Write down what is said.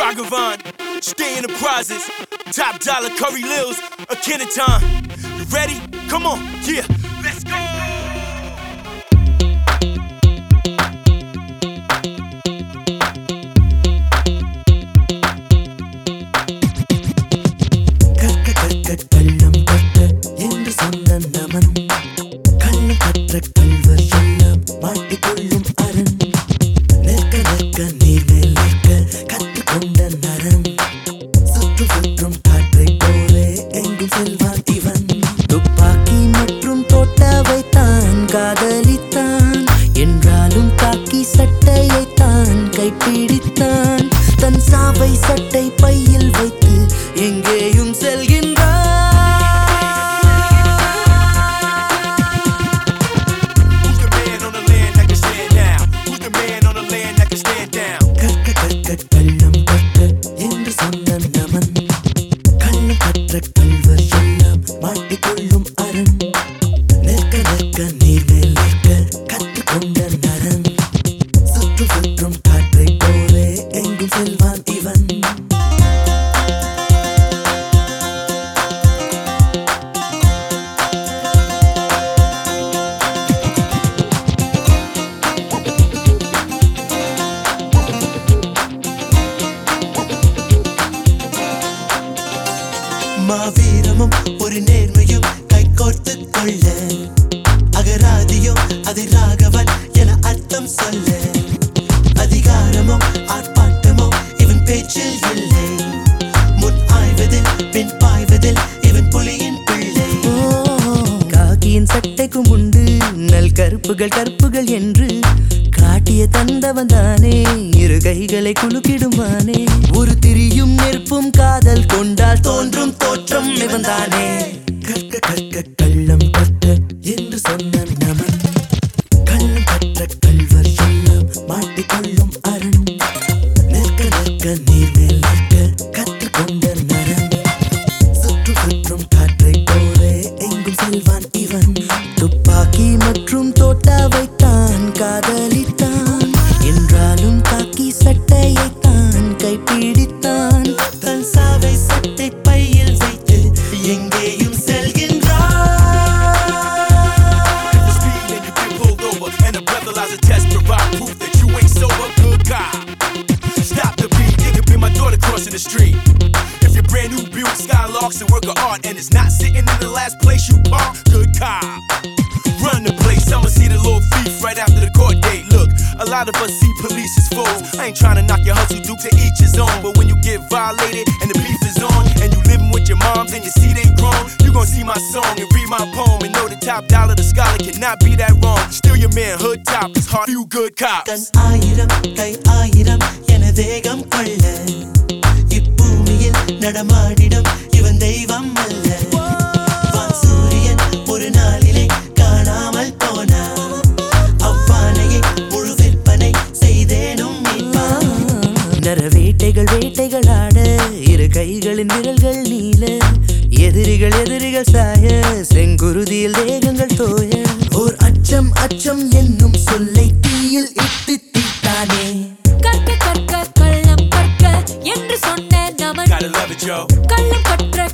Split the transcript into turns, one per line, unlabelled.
Ragavan, stay in the prizes. Top dollar Curry Lils, a Kenaton. You ready? Come on, yeah, let's go.
கற்க கற்க கள்ளம் கற்க என்று சொன்ன நமன் கள்ளம் கற்ற கல்வர் எல்லாம் மாட்டிக்கொள்ளும் அகராதியும் அதை ராகவன் என அர்த்தம் சொல்ல. அதிகாரமோ ஆர்ப்பாட்டமோ இவன் பேச்சில் இல்லை. முன் ஆய்வதில் பின் பாய்வதில் இவன் புலியின் பிள்ளை. காக்கியின் சட்டைக்கும் உண்டு நல் கருப்புகள் கற்புகள் என்று. காட்டிய தந்தவன் தானே இரு கைகளை குலுக்கிடுமானே. ஒரு திரியும் நெருப்பும் காதல் கொண்டால் தோன்றும் தோற்றம் இவன் தானே. நிற்க நிற்க கற்றுக்கொண்ட சுற்று சுற்றும் காற்றை போலே எங்கும் செல்வான் இவன். துப்பாக்கி மற்றும் தோட்டாவை தான் காதலித்தான்.
of art and it's not sitting in the last place you park, good cop. Run the place, I'ma see the little thief right after the court date. Look, a lot of us see police as foes. I ain't trying to knock your hustle due to each his own. But when you get violated and the beef is on, and you living with your moms and your seed ain't grown, you gon' see my song and read my poem and know the top dollar, the scholar cannot be that wrong. Still your man, hood top, it's hard you good cops.
கண் ஆயிரம் கை ஆயிரம் என வேகம் கொள்ள இப்பூமியில் நடமாடிடும் ஆசைகள் வேட்டைகள் ஆட இரு கைகளின் விரல்கள் நீல எதிரிகள் எதிரிகள் சாய செங்குருதியில் தேகங்கள் தோய. ஓர் அச்சம் அச்சம் என்னும் சொல்லை தீயில் இட்டு தீட்டானே. கற்க கற்க கள்ளம் கற்க என்று சொன்ன நமன் கள்ளம் கற்ற